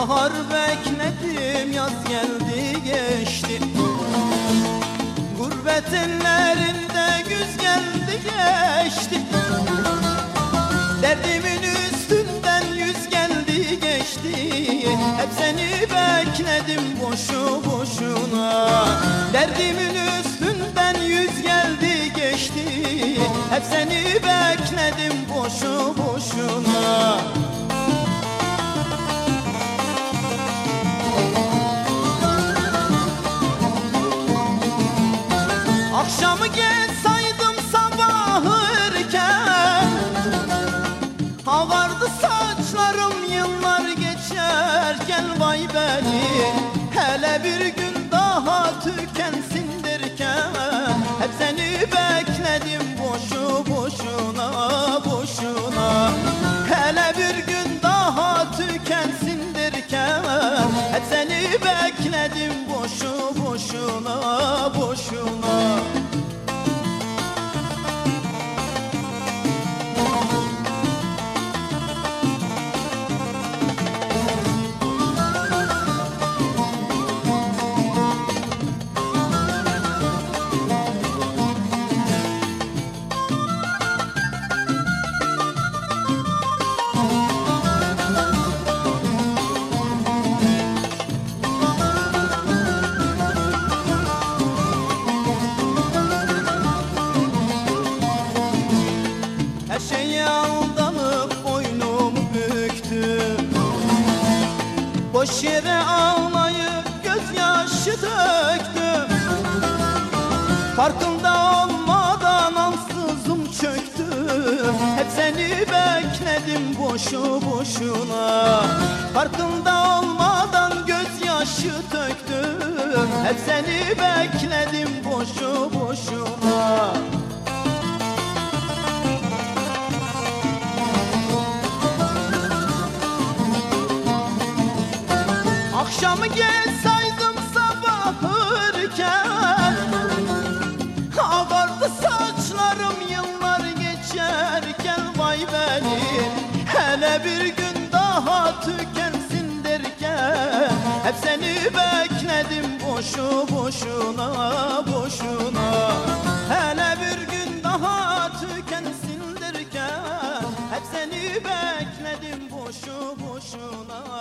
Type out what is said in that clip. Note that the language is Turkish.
Bahar bekledim yaz geldi geçti. Gurbet ellerinde güz geldi geçti. Derdimin üstünden yüz geldi geçti. Hep seni bekledim boşu boşuna. Derdimin üstünden yüz geldi geçti. Hep seni bekledim boşu boşuna Akşamı geç sabah erken. Ağardı saçlarım yıllar geçerken Vay beni. Hele bir gün daha tükensin bekledim boşu boşuna boşuna Boş yere ağlayıp gözyaşı döktüm Farkında olmadan ansızım çöktüm Hep seni bekledim boşu boşuna. Farkında olmadan gözyaşı döktüm Hep seni bekledim boşu Akşamı geç saydım sabah erken. Ağardı saçlarım yıllar geçerken Vay beni hele bir gün daha tükensin derken. Hep seni bekledim boşu boşuna boşuna. Hele bir gün daha tükensin derken Hep seni bekledim boşu boşuna